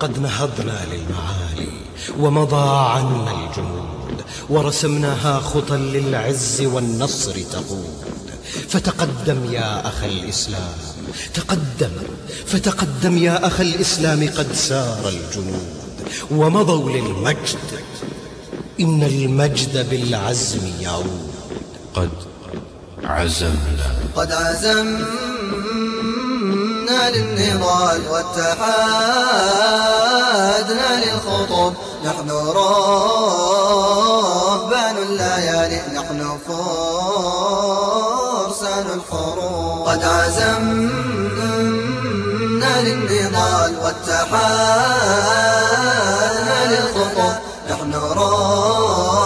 قد نهضنا للمعالي ومضى عنا الجنود ورسمناها خطا للعز والنصر تقود. فتقدم يا أخ الإسلام تقدم فتقدم يا أخ الإسلام قد سار الجنود ومضوا للمجد. إن المجد بالعزم يعود. قد عزمنا. قد عزمنا. للنضال واتحادنا للخطب. نحن رهبان الليالي نحن فرسان الحروب. قد عزمنا للنضال واتحادنا للخطب. نحن رهبان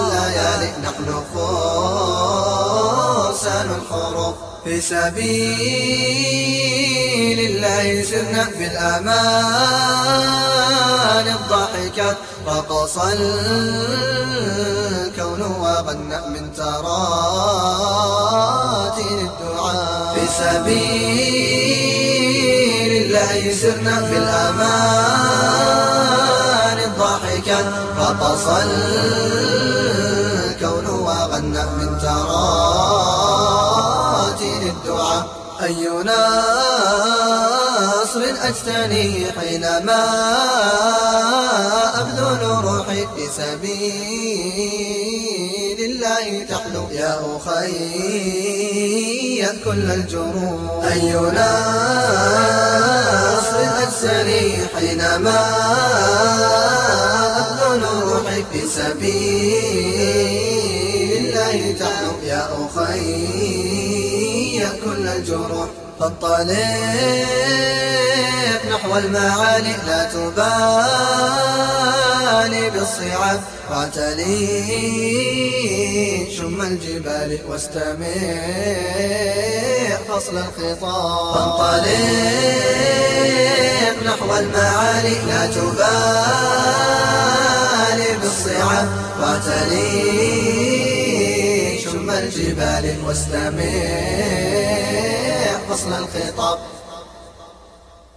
الليالي نحن فرسان الحروب. في سبيل الله سرنا في الأمان الضحكات رقص الكون وغنى من تراتين الدعاء. في سبيل الله سرنا في الأمان الضحكات رقص الكون وغنى من تراتين أي نصر أجتني حينما أبذل روحي في سبيل الله تحلو يا أخي كل الجروح أي نصر أجتني حينما أبذل روحي في سبيل الله تحلو يا أخي الجروح فانطلق نحو المعالي لا تبالي بالصعاب. واعتلي شم الجبال واستمع فصل الخطاب. فانطلق نحو المعالي لا تبالي بالصعاب. واعتلي الجبال واستمع فصل الخطاب.